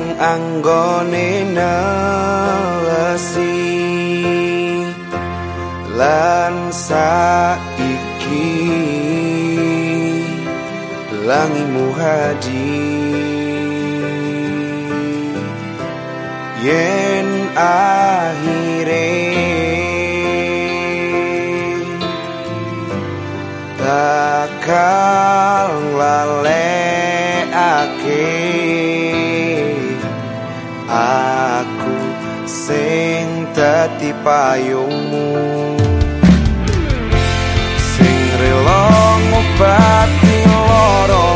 kang anggone nelesi. Lan saiki langi muhadi yen akhire takkan ti payungmu. Sing relo ngobati loro.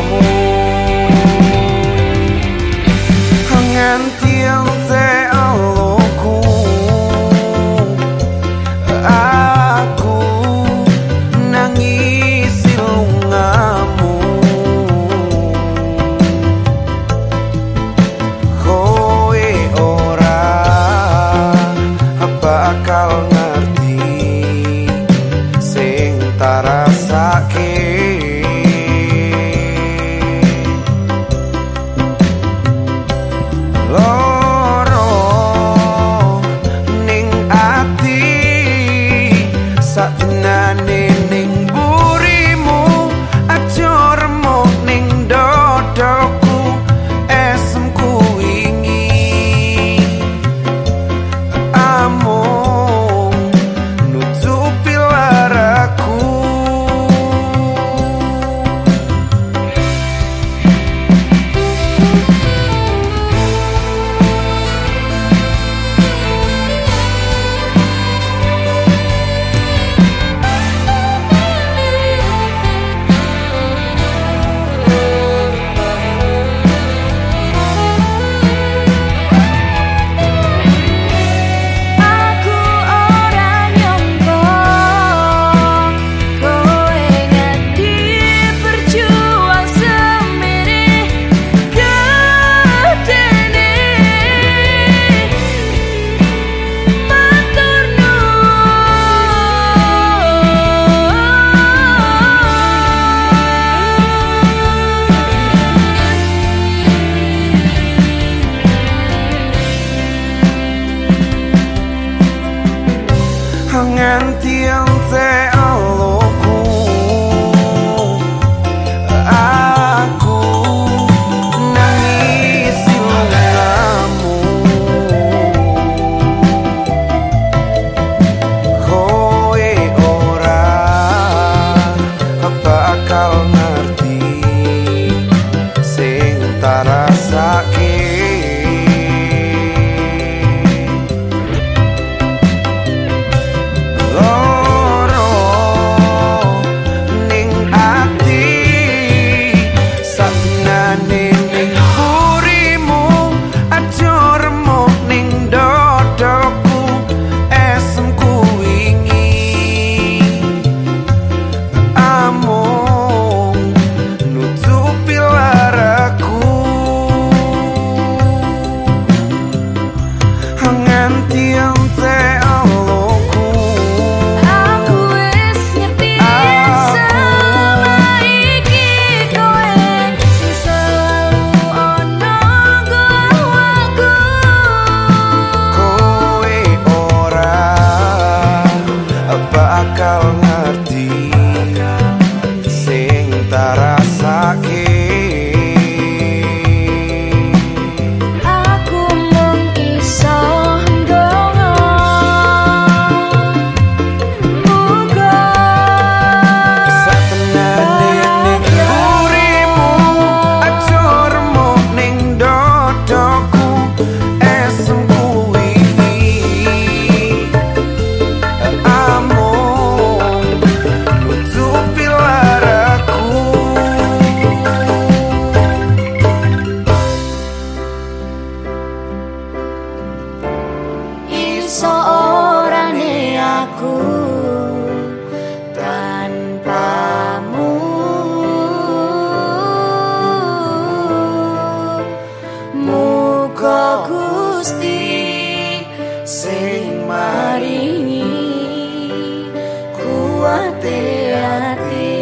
hati-hati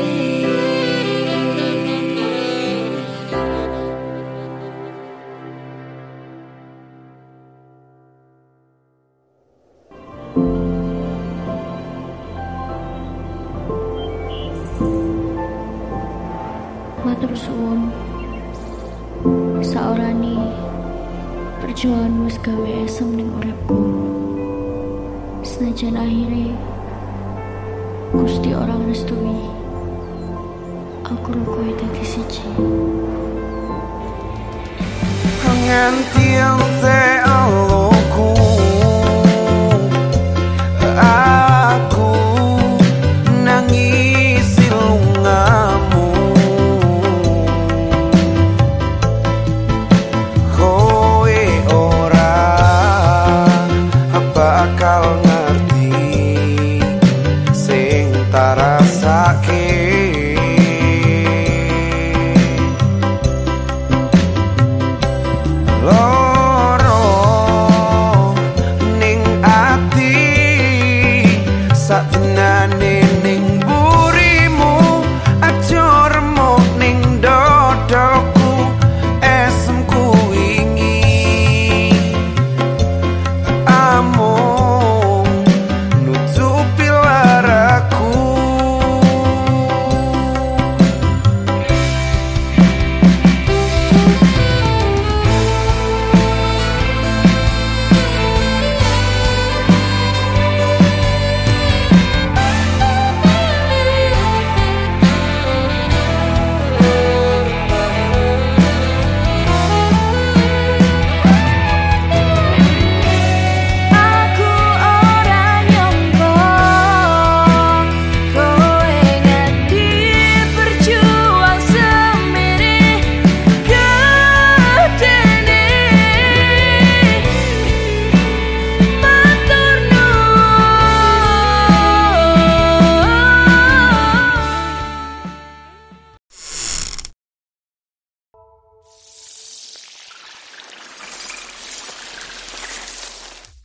Matur suwun. Saorani perjuanganmu segawe esem ning senajan akhirnya Gusti orang restui Aku rukui dadi siji nganti ente aquí. Loro ning ati saat.